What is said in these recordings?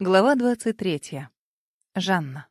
Глава 23. Жанна.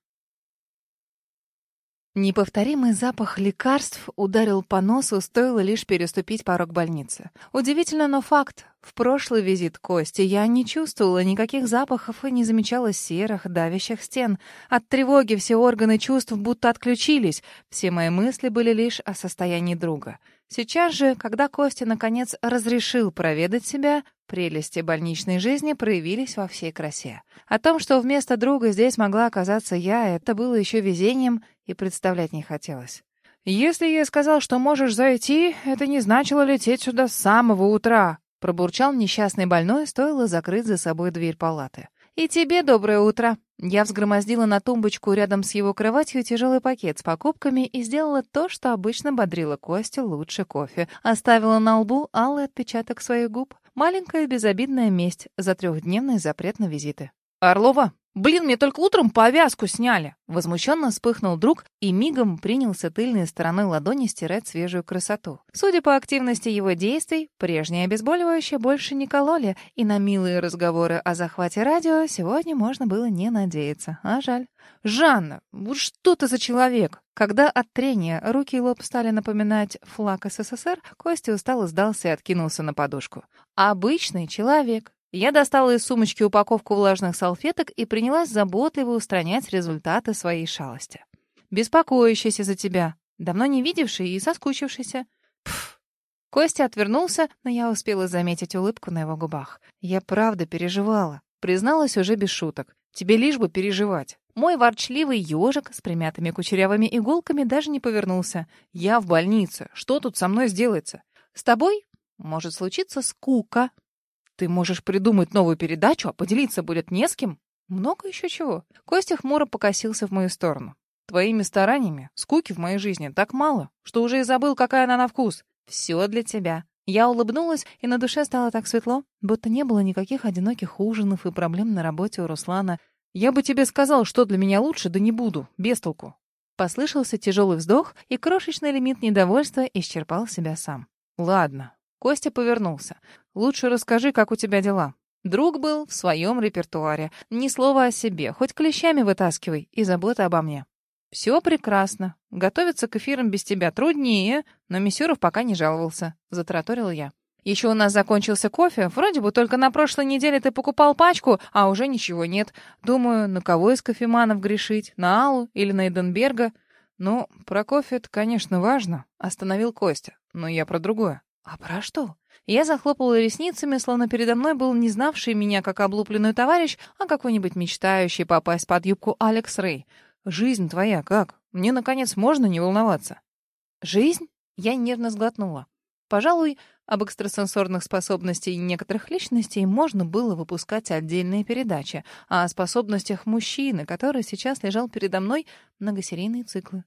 Неповторимый запах лекарств ударил по носу, стоило лишь переступить порог больницы. Удивительно, но факт. В прошлый визит Кости я не чувствовала никаких запахов и не замечала серых, давящих стен. От тревоги все органы чувств будто отключились. Все мои мысли были лишь о состоянии друга. Сейчас же, когда Костя наконец разрешил проведать себя, Прелести больничной жизни проявились во всей красе. О том, что вместо друга здесь могла оказаться я, это было еще везением и представлять не хотелось. «Если я сказал, что можешь зайти, это не значило лететь сюда с самого утра», пробурчал несчастный больной, стоило закрыть за собой дверь палаты. «И тебе доброе утро!» Я взгромоздила на тумбочку рядом с его кроватью тяжелый пакет с покупками и сделала то, что обычно бодрило Костю лучше кофе. Оставила на лбу алый отпечаток своих губ. Маленькая безобидная месть за трехдневный запрет на визиты. «Орлова, блин, мне только утром повязку сняли!» Возмущенно вспыхнул друг и мигом принялся тыльной стороной ладони стирать свежую красоту. Судя по активности его действий, прежнее обезболивающее больше не кололи, и на милые разговоры о захвате радио сегодня можно было не надеяться. А жаль. «Жанна, вот что ты за человек?» Когда от трения руки и лоб стали напоминать флаг СССР, Костя устало сдался и откинулся на подушку. «Обычный человек». Я достала из сумочки упаковку влажных салфеток и принялась заботливо устранять результаты своей шалости. «Беспокоящийся за тебя, давно не видевший и соскучившийся». Пф. Костя отвернулся, но я успела заметить улыбку на его губах. Я правда переживала. Призналась уже без шуток. Тебе лишь бы переживать. Мой ворчливый ежик с примятыми кучерявыми иголками даже не повернулся. Я в больнице. Что тут со мной сделается? С тобой может случиться скука. Ты можешь придумать новую передачу, а поделиться будет не с кем. Много еще чего. Костя хмуро покосился в мою сторону. Твоими стараниями скуки в моей жизни так мало, что уже и забыл, какая она на вкус. Все для тебя. Я улыбнулась, и на душе стало так светло, будто не было никаких одиноких ужинов и проблем на работе у Руслана. «Я бы тебе сказал, что для меня лучше, да не буду, без толку». Послышался тяжелый вздох, и крошечный лимит недовольства исчерпал себя сам. «Ладно». Костя повернулся. «Лучше расскажи, как у тебя дела». Друг был в своем репертуаре. Ни слова о себе, хоть клещами вытаскивай, и забота обо мне. «Все прекрасно. Готовиться к эфирам без тебя труднее, но Мисюров пока не жаловался», — затараторил я. Еще у нас закончился кофе. Вроде бы только на прошлой неделе ты покупал пачку, а уже ничего нет. Думаю, на кого из кофеманов грешить? На Аллу или на Эденберга? Ну, про кофе это, конечно, важно, остановил Костя. Но я про другое. А про что? Я захлопала ресницами, словно передо мной был не знавший меня как облупленный товарищ, а какой-нибудь мечтающий попасть под юбку Алекс Рэй. Жизнь твоя как? Мне, наконец, можно не волноваться? Жизнь? Я нервно сглотнула. Пожалуй, об экстрасенсорных способностях некоторых личностей можно было выпускать отдельные передачи, а о способностях мужчины, который сейчас лежал передо мной, многосерийные циклы.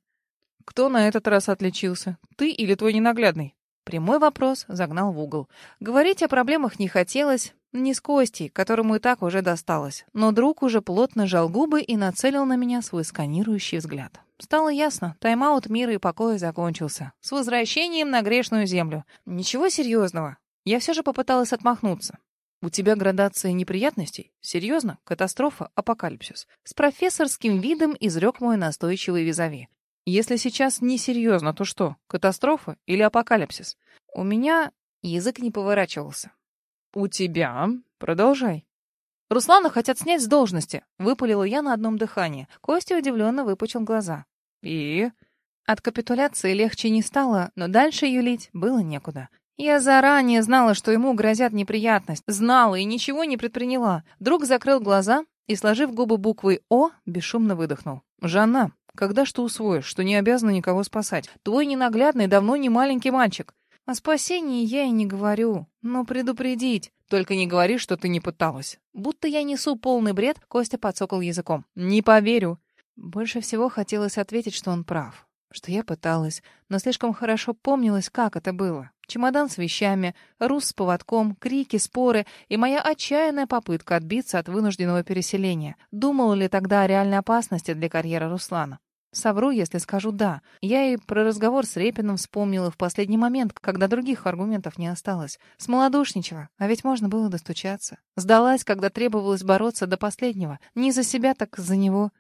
«Кто на этот раз отличился? Ты или твой ненаглядный?» Прямой вопрос загнал в угол. Говорить о проблемах не хотелось, не с Костей, которому и так уже досталось. Но друг уже плотно жал губы и нацелил на меня свой сканирующий взгляд. Стало ясно, тайм-аут мира и покоя закончился. С возвращением на грешную землю. Ничего серьезного. Я все же попыталась отмахнуться. «У тебя градация неприятностей? Серьезно? Катастрофа? Апокалипсис?» С профессорским видом изрек мой настойчивый визави. «Если сейчас не серьезно, то что? Катастрофа или апокалипсис?» У меня язык не поворачивался. «У тебя? Продолжай». «Руслана хотят снять с должности», — выпалила я на одном дыхании. Костя удивленно выпучил глаза. «И?» От капитуляции легче не стало, но дальше юлить было некуда. Я заранее знала, что ему грозят неприятность. Знала и ничего не предприняла. Друг закрыл глаза и, сложив губы буквой «О», бесшумно выдохнул. «Жанна, когда что усвоишь, что не обязана никого спасать? Твой ненаглядный давно не маленький мальчик. О спасении я и не говорю, но предупредить. Только не говори, что ты не пыталась. Будто я несу полный бред, Костя подсокал языком. Не поверю. Больше всего хотелось ответить, что он прав. Что я пыталась, но слишком хорошо помнилось, как это было. Чемодан с вещами, рус с поводком, крики, споры и моя отчаянная попытка отбиться от вынужденного переселения. Думала ли тогда о реальной опасности для карьеры Руслана? Совру, если скажу «да». Я и про разговор с Репиным вспомнила в последний момент, когда других аргументов не осталось. Смолодушничала, а ведь можно было достучаться. Сдалась, когда требовалось бороться до последнего. Не за себя, так за него.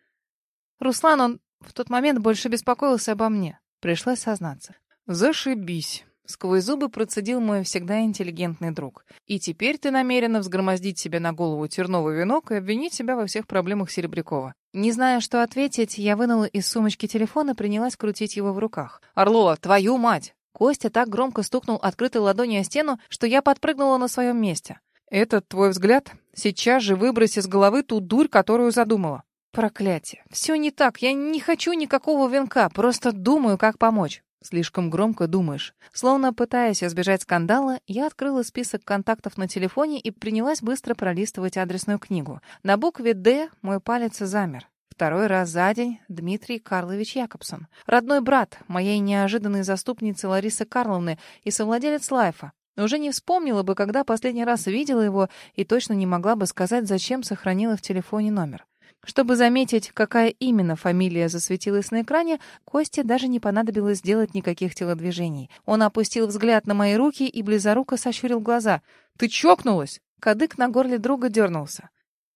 Руслан, он в тот момент больше беспокоился обо мне. Пришлось сознаться. «Зашибись!» Сквозь зубы процедил мой всегда интеллигентный друг. «И теперь ты намерена взгромоздить себе на голову терновый венок и обвинить себя во всех проблемах Серебрякова». Не зная, что ответить, я вынула из сумочки телефон и принялась крутить его в руках. «Орлова, твою мать!» Костя так громко стукнул открытой ладонью о стену, что я подпрыгнула на своем месте. «Этот твой взгляд? Сейчас же выбрось из головы ту дурь, которую задумала». «Проклятие! Все не так. Я не хочу никакого венка. Просто думаю, как помочь». Слишком громко думаешь. Словно пытаясь избежать скандала, я открыла список контактов на телефоне и принялась быстро пролистывать адресную книгу. На букве «Д» мой палец замер. Второй раз за день Дмитрий Карлович Якобсон. Родной брат моей неожиданной заступницы Ларисы Карловны и совладелец Лайфа. Уже не вспомнила бы, когда последний раз видела его, и точно не могла бы сказать, зачем сохранила в телефоне номер. Чтобы заметить, какая именно фамилия засветилась на экране, Косте даже не понадобилось делать никаких телодвижений. Он опустил взгляд на мои руки и близоруко сощурил глаза. «Ты чокнулась?» Кадык на горле друга дернулся.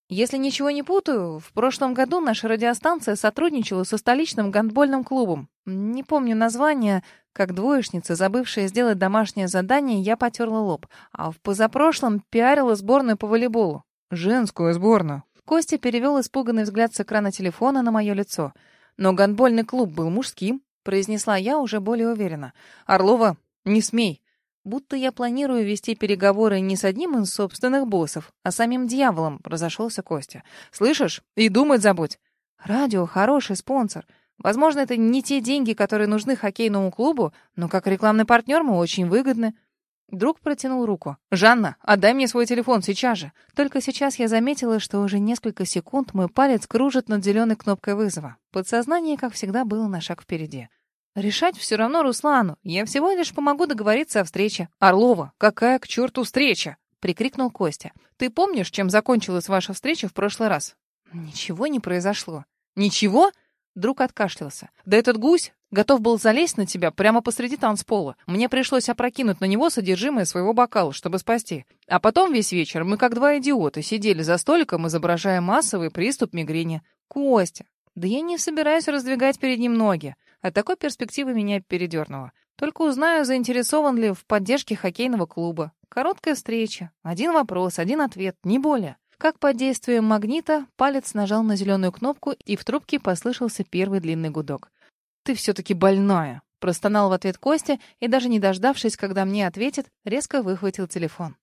Если ничего не путаю, в прошлом году наша радиостанция сотрудничала со столичным гандбольным клубом. Не помню название, как двоечница, забывшая сделать домашнее задание, я потерла лоб. А в позапрошлом пиарила сборную по волейболу. Женскую сборную. Костя перевел испуганный взгляд с экрана телефона на мое лицо. «Но гандбольный клуб был мужским», — произнесла я уже более уверенно. «Орлова, не смей!» Будто я планирую вести переговоры не с одним из собственных боссов, а самим дьяволом, разошелся Костя. «Слышишь? И думать забудь!» «Радио — хороший спонсор. Возможно, это не те деньги, которые нужны хоккейному клубу, но как рекламный партнер мы очень выгодны. Друг протянул руку. «Жанна, отдай мне свой телефон сейчас же!» Только сейчас я заметила, что уже несколько секунд мой палец кружит над зеленой кнопкой вызова. Подсознание, как всегда, было на шаг впереди. «Решать все равно Руслану. Я всего лишь помогу договориться о встрече». «Орлова, какая к черту встреча?» — прикрикнул Костя. «Ты помнишь, чем закончилась ваша встреча в прошлый раз?» «Ничего не произошло». «Ничего?» Друг откашлялся. «Да этот гусь готов был залезть на тебя прямо посреди танцпола. Мне пришлось опрокинуть на него содержимое своего бокала, чтобы спасти. А потом весь вечер мы, как два идиота, сидели за столиком, изображая массовый приступ мигрени. Костя, да я не собираюсь раздвигать перед ним ноги. От такой перспективы меня передернуло. Только узнаю, заинтересован ли в поддержке хоккейного клуба. Короткая встреча. Один вопрос, один ответ, не более. Как под действием магнита, палец нажал на зеленую кнопку, и в трубке послышался первый длинный гудок. «Ты все-таки больная!» — простонал в ответ Костя, и даже не дождавшись, когда мне ответит, резко выхватил телефон.